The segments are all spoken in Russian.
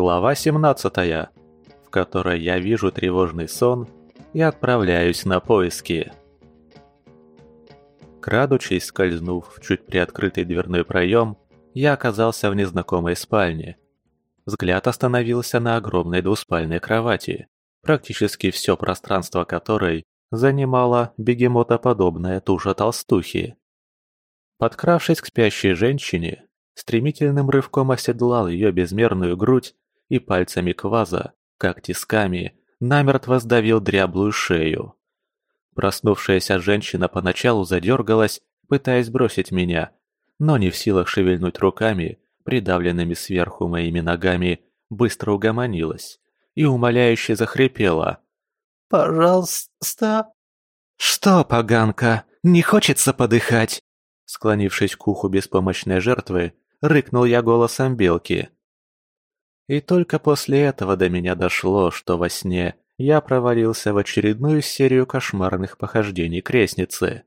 Глава 17, в которой я вижу тревожный сон и отправляюсь на поиски. Крадучись, скользнув в чуть приоткрытый дверной проем, я оказался в незнакомой спальне. Взгляд остановился на огромной двуспальной кровати, практически все пространство которой занимала бегемотоподобная туша толстухи. Подкравшись к спящей женщине, стремительным рывком оседлал ее безмерную грудь и пальцами кваза, как тисками, намертво сдавил дряблую шею. Проснувшаяся женщина поначалу задергалась, пытаясь бросить меня, но не в силах шевельнуть руками, придавленными сверху моими ногами, быстро угомонилась и умоляюще захрипела. «Пожалуйста!» «Что, поганка, не хочется подыхать?» Склонившись к уху беспомощной жертвы, рыкнул я голосом белки. И только после этого до меня дошло, что во сне я провалился в очередную серию кошмарных похождений крестницы.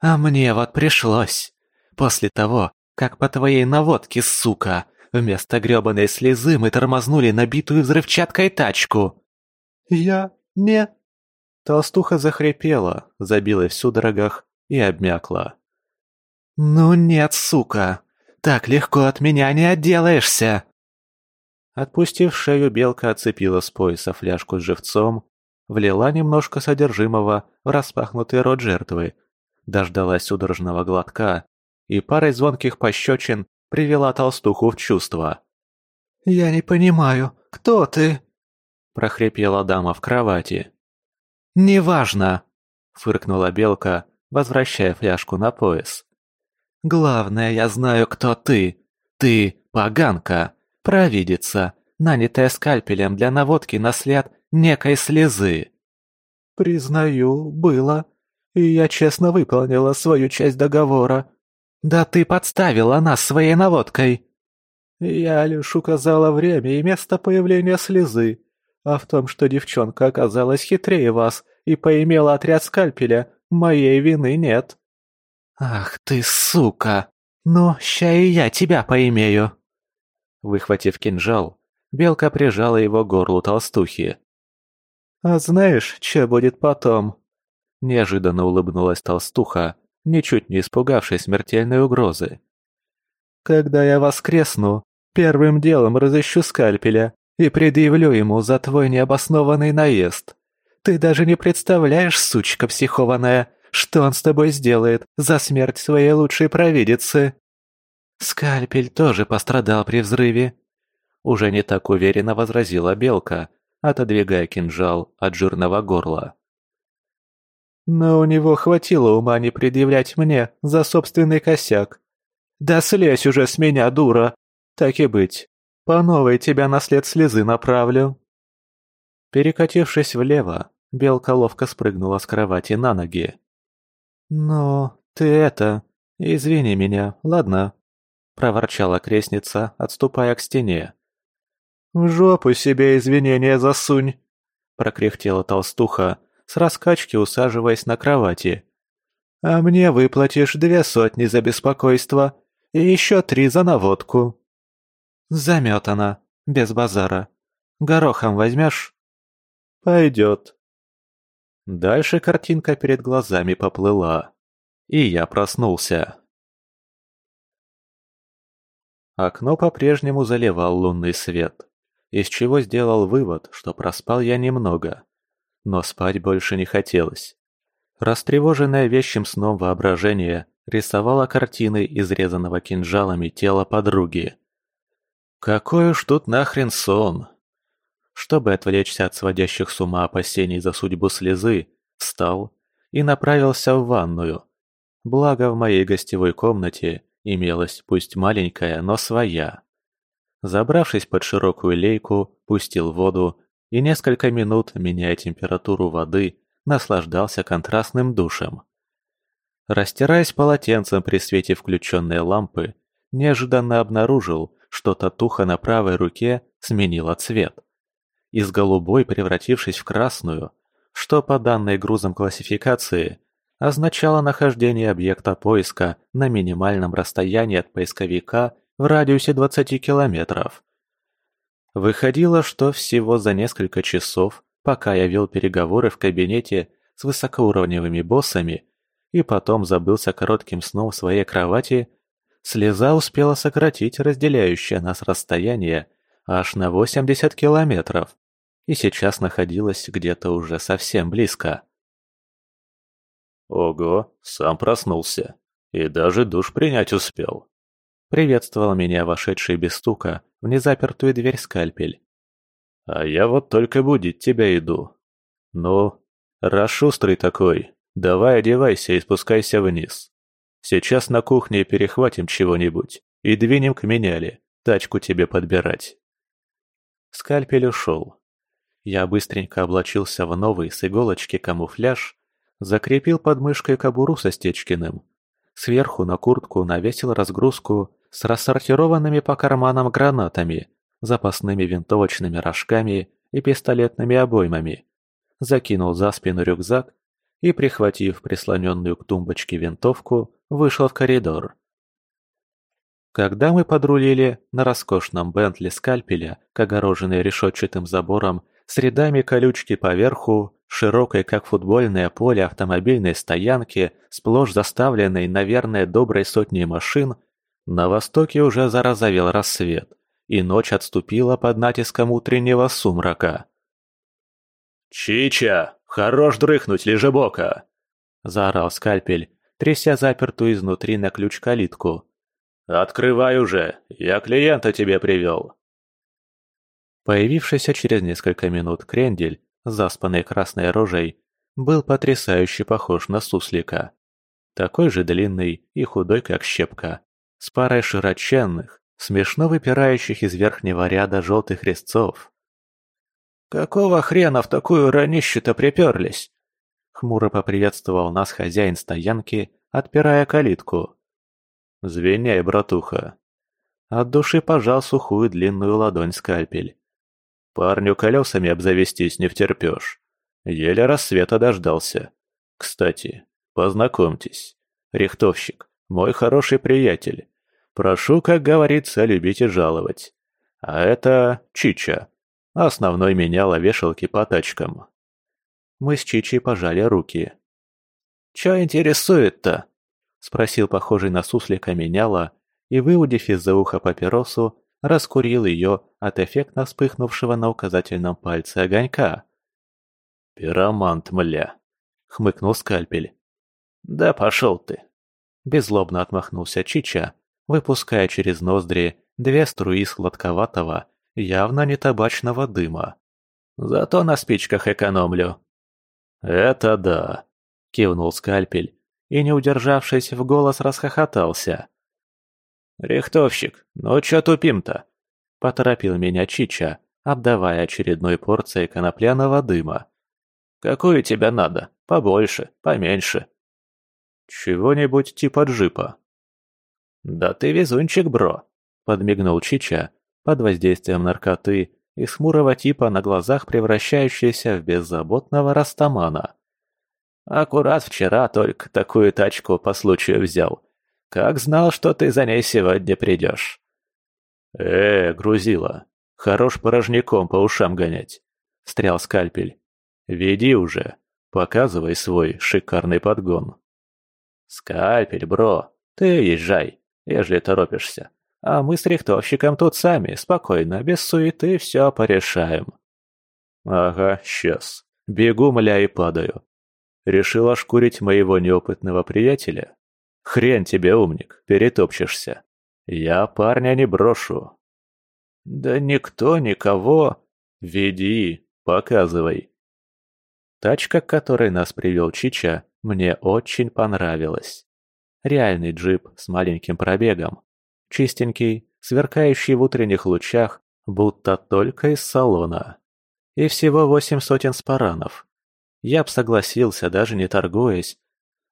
«А мне вот пришлось. После того, как по твоей наводке, сука, вместо грёбаной слезы мы тормознули набитую взрывчаткой тачку». «Я не...» Толстуха захрипела, забилась в судорогах и обмякла. «Ну нет, сука, так легко от меня не отделаешься!» Отпустив шею, белка отцепила с пояса фляжку с живцом, влила немножко содержимого в распахнутый рот жертвы, дождалась судорожного глотка и парой звонких пощечин привела толстуху в чувство. «Я не понимаю, кто ты?» – прохрипела дама в кровати. «Неважно!» – фыркнула белка, возвращая фляжку на пояс. «Главное, я знаю, кто ты. Ты – поганка!» Провидица, нанятая скальпелем для наводки на след некой слезы. Признаю, было. И я честно выполнила свою часть договора. Да ты подставила нас своей наводкой. Я лишь указала время и место появления слезы. А в том, что девчонка оказалась хитрее вас и поимела отряд скальпеля, моей вины нет. Ах ты сука! Ну, ща и я тебя поимею. Выхватив кинжал, белка прижала его к горлу толстухи. «А знаешь, что будет потом?» Неожиданно улыбнулась толстуха, ничуть не испугавшись смертельной угрозы. «Когда я воскресну, первым делом разыщу скальпеля и предъявлю ему за твой необоснованный наезд. Ты даже не представляешь, сучка психованная, что он с тобой сделает за смерть своей лучшей провидицы!» «Скальпель тоже пострадал при взрыве», — уже не так уверенно возразила Белка, отодвигая кинжал от жирного горла. «Но у него хватило ума не предъявлять мне за собственный косяк. Да слезь уже с меня, дура! Так и быть, по новой тебя на след слезы направлю». Перекатившись влево, Белка ловко спрыгнула с кровати на ноги. «Ну, ты это, извини меня, ладно?» Проворчала крестница, отступая к стене. «В жопу себе извинения засунь!» – прокряхтела толстуха, с раскачки усаживаясь на кровати. «А мне выплатишь две сотни за беспокойство и еще три за наводку». «Заметана, без базара. Горохом возьмешь?» «Пойдет». Дальше картинка перед глазами поплыла, и я проснулся. Окно по-прежнему заливал лунный свет, из чего сделал вывод, что проспал я немного. Но спать больше не хотелось. Растревоженное вещим сном воображение рисовало картины изрезанного кинжалами тела подруги. Какой уж тут нахрен сон! Чтобы отвлечься от сводящих с ума опасений за судьбу слезы, встал и направился в ванную. Благо в моей гостевой комнате имелась пусть маленькая, но своя. Забравшись под широкую лейку, пустил воду и несколько минут, меняя температуру воды, наслаждался контрастным душем. Растираясь полотенцем при свете включенной лампы, неожиданно обнаружил, что татуха на правой руке сменила цвет. Из голубой превратившись в красную, что по данной грузом классификации означало нахождение объекта поиска на минимальном расстоянии от поисковика в радиусе 20 километров. Выходило, что всего за несколько часов, пока я вел переговоры в кабинете с высокоуровневыми боссами и потом забылся коротким сном в своей кровати, слеза успела сократить разделяющее нас расстояние аж на 80 километров и сейчас находилась где-то уже совсем близко. «Ого, сам проснулся. И даже душ принять успел», — приветствовал меня вошедший без стука в незапертую дверь скальпель. «А я вот только будить тебя иду. Ну, раз шустрый такой, давай одевайся и спускайся вниз. Сейчас на кухне перехватим чего-нибудь и двинем к меняле, тачку тебе подбирать». Скальпель ушел. Я быстренько облачился в новый с иголочки камуфляж, закрепил под мышкой кобуру со Стечкиным. Сверху на куртку навесил разгрузку с рассортированными по карманам гранатами, запасными винтовочными рожками и пистолетными обоймами. Закинул за спину рюкзак и, прихватив прислоненную к тумбочке винтовку, вышел в коридор. Когда мы подрулили на роскошном Бентли скальпеля к огороженной решетчатым забором с рядами колючки поверху, широкой как футбольное поле автомобильной стоянки, сплошь заставленной, наверное, доброй сотней машин, на востоке уже зарозовел рассвет, и ночь отступила под натиском утреннего сумрака. «Чича, хорош дрыхнуть, лежебока!» – заорал скальпель, тряся запертую изнутри на ключ калитку. «Открывай уже, я клиента тебе привел!» Появившийся через несколько минут крендель, заспанный красной рожей, был потрясающе похож на суслика. Такой же длинный и худой, как щепка, с парой широченных, смешно выпирающих из верхнего ряда желтых резцов. «Какого хрена в такую ранищу-то приперлись?» Хмуро поприветствовал нас хозяин стоянки, отпирая калитку. «Звеняй, братуха!» От души пожал сухую длинную ладонь скальпель. Парню колесами обзавестись не втерпешь. Еле рассвета дождался. Кстати, познакомьтесь. Рихтовщик, мой хороший приятель. Прошу, как говорится, любить и жаловать. А это Чича, основной меняла вешалки по тачкам. Мы с Чичей пожали руки. «Чё интересует-то?» — спросил похожий на суслика меняла и, выудив из-за уха папиросу, раскурил ее от эффектно вспыхнувшего на указательном пальце огонька. «Пиромант, мля!» — хмыкнул скальпель. «Да пошел ты!» Беззлобно отмахнулся Чича, выпуская через ноздри две струи сладковатого, явно не табачного дыма. «Зато на спичках экономлю». «Это да!» — кивнул скальпель и, не удержавшись, в голос расхохотался. «Рихтовщик, ну чё тупим-то?» – поторопил меня Чича, обдавая очередной порцией конопляного дыма. «Какую тебе надо? Побольше, поменьше?» «Чего-нибудь типа джипа». «Да ты везунчик, бро!» – подмигнул Чича, под воздействием наркоты и хмурого типа на глазах превращающийся в беззаботного растамана. «Аккурат вчера только такую тачку по случаю взял. Как знал, что ты за ней сегодня придешь. Э, грузила, хорош порожняком по ушам гонять. Встрял скальпель. Веди уже, показывай свой шикарный подгон. Скальпель, бро, ты езжай, ежели торопишься. А мы с рихтовщиком тут сами, спокойно, без суеты все порешаем. Ага, сейчас. Бегу, мля, и падаю. Решил ошкурить моего неопытного приятеля? Хрен тебе, умник, перетопчешься. Я парня не брошу. Да никто никого. Веди, показывай. Тачка, к которой нас привел Чича, мне очень понравилась. Реальный джип с маленьким пробегом. Чистенький, сверкающий в утренних лучах, будто только из салона. И всего восемь сотен спаранов. Я б согласился, даже не торгуясь,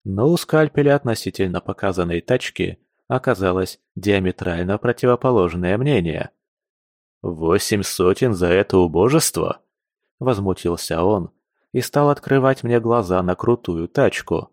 но у скальпеля относительно показанной тачки оказалось диаметрально противоположное мнение. «Восемь сотен за это убожество?» – возмутился он и стал открывать мне глаза на крутую тачку.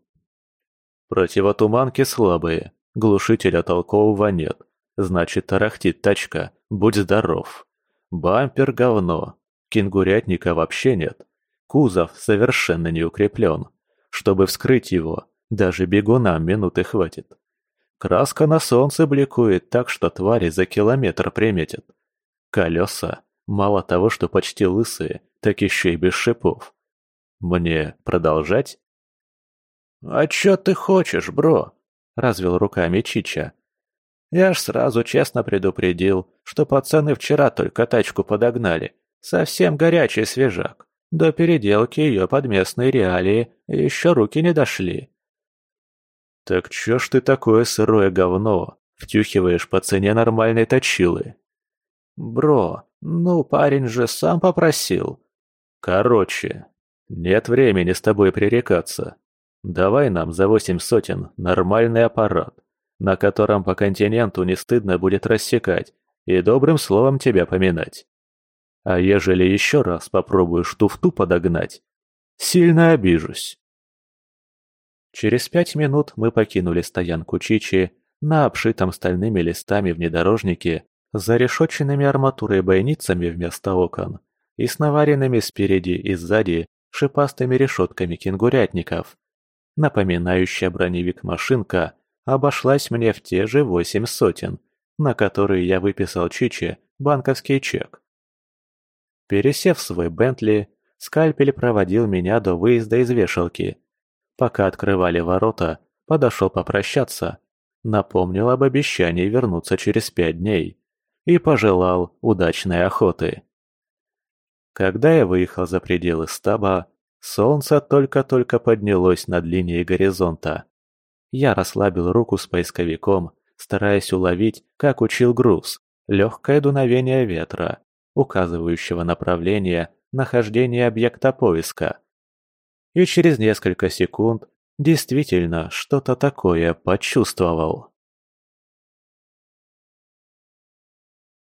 «Противотуманки слабые, глушителя толкового нет, значит тарахтит тачка, будь здоров. Бампер – говно. Кенгурятника вообще нет. Кузов совершенно не укреплен. Чтобы вскрыть его, даже бегунам минуты хватит. Краска на солнце бликует так, что твари за километр приметят. Колеса, мало того, что почти лысые, так еще и без шипов. Мне продолжать? «А чё ты хочешь, бро?» – развел руками Чича. «Я ж сразу честно предупредил, что пацаны вчера только тачку подогнали. Совсем горячий свежак. До переделки ее под местные реалии еще руки не дошли». «Так чё ж ты такое сырое говно втюхиваешь по цене нормальной точилы?» «Бро, ну парень же сам попросил». «Короче, нет времени с тобой пререкаться. Давай нам за восемь сотен нормальный аппарат, на котором по континенту не стыдно будет рассекать и добрым словом тебя поминать. А ежели еще раз попробуешь туфту подогнать, сильно обижусь. Через пять минут мы покинули стоянку Чичи на обшитом стальными листами внедорожнике зарешоченными арматурой бойницами вместо окон и с наваренными спереди и сзади шипастыми решетками кенгурятников. Напоминающая броневик машинка обошлась мне в те же восемь сотен, на которые я выписал Чичи банковский чек. Пересев свой Бентли, скальпель проводил меня до выезда из вешалки. Пока открывали ворота, подошел попрощаться, напомнил об обещании вернуться через пять дней и пожелал удачной охоты. Когда я выехал за пределы стаба, Солнце только-только поднялось над линией горизонта. Я расслабил руку с поисковиком, стараясь уловить, как учил груз, легкое дуновение ветра, указывающего направление нахождения объекта поиска. И через несколько секунд действительно что-то такое почувствовал.